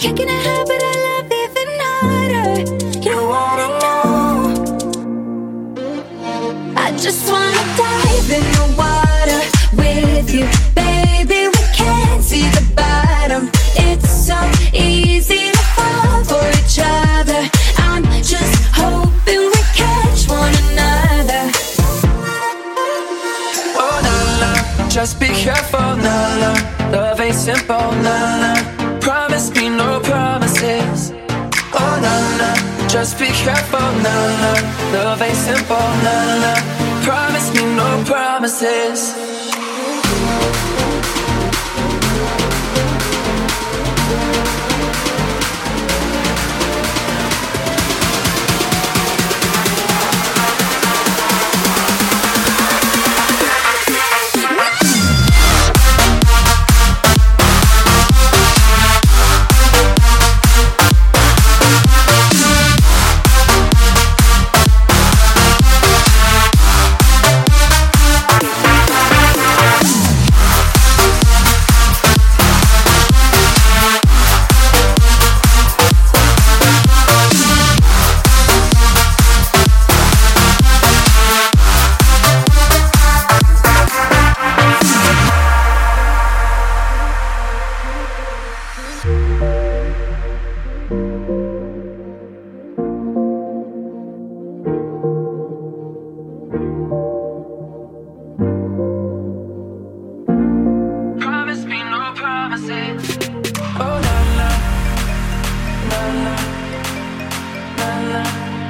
Kicking love even harder. You wanna know? I just wanna dive in the water with you. Simple, na na. Promise me no promises. Oh na na, just be careful, na na. Love ain't simple, na na. Promise me no promises.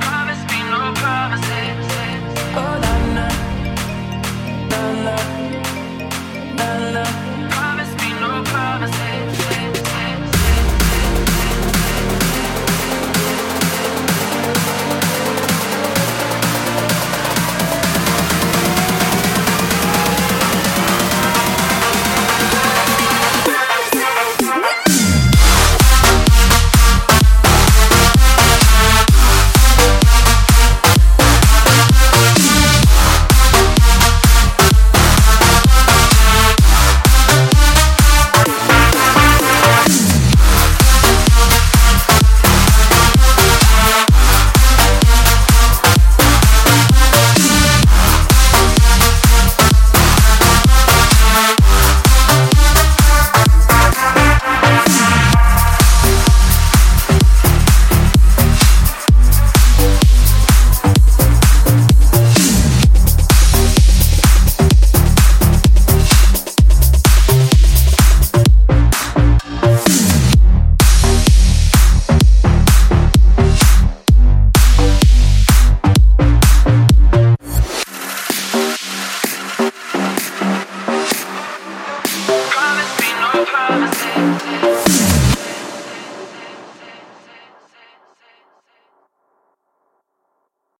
Promise me no promises. Oh, na na, na na.